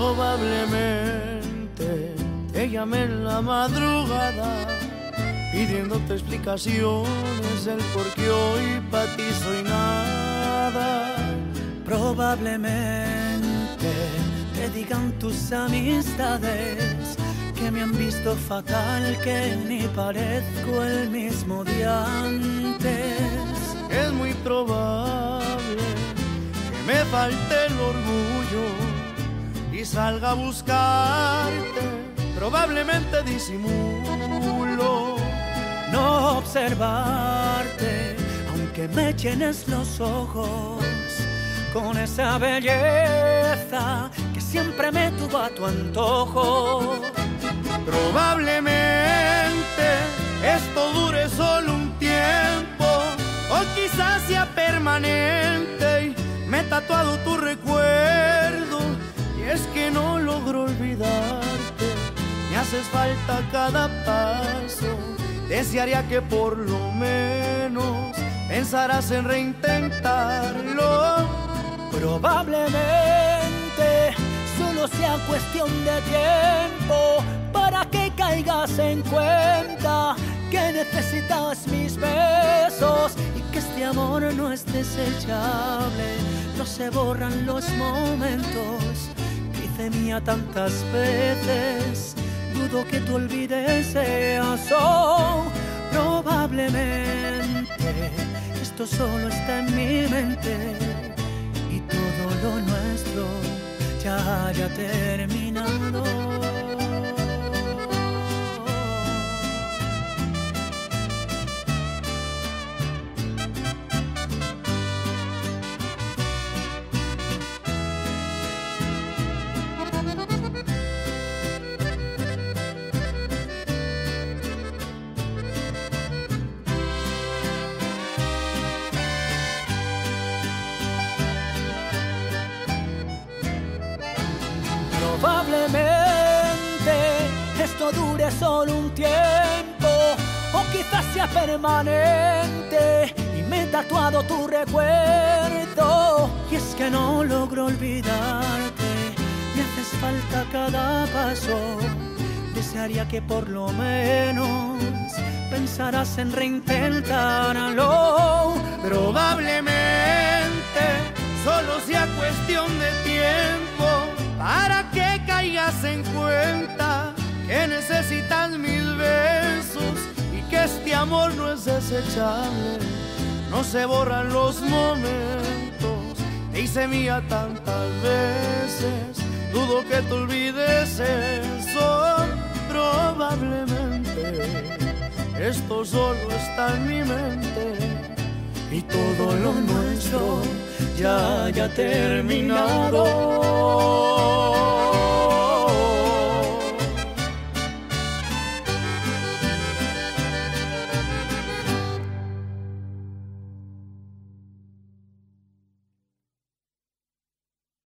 Probablemente te llamé en la madrugada pidiéndote explicaciones el por qué hoy para ti soy nada. Probablemente te digan tus amistades que me han visto fatal, que ni parezco el mismo de antes. Es muy probable que me falte el orgullo y salga a buscarte. Probablemente disimulo no observarte, aunque me llenes los ojos con esa belleza que siempre me tuvo a tu antojo. Probablemente esto dure solo un tiempo, o quizás sea permanente y me he tatuado tu recuerdo. Falta cada paso. Desearía que por lo menos pensarás en reintentarlo. Probablemente solo sea cuestión de tiempo para que caigas en cuenta que necesitas mis besos y que este amor no es desechable. No se borran los momentos que hice mía tantas veces. Dudo que tú olvides eso. Probablemente esto solo está en mi mente y todo lo nuestro ya haya terminado. Dure solo un tiempo o quizás sea permanente y me he tatuado tu recuerdo. Y es que no logro olvidarte me haces falta cada paso. Desearía que por lo menos pensarás en reintentarlo. Probablemente que necesitas mis besos y que este amor no es desechable. No se borran los momentos, te hice mía tantas veces. Dudo que te olvides eso, probablemente. Esto solo está en mi mente y todo lo nuestro ya haya terminado.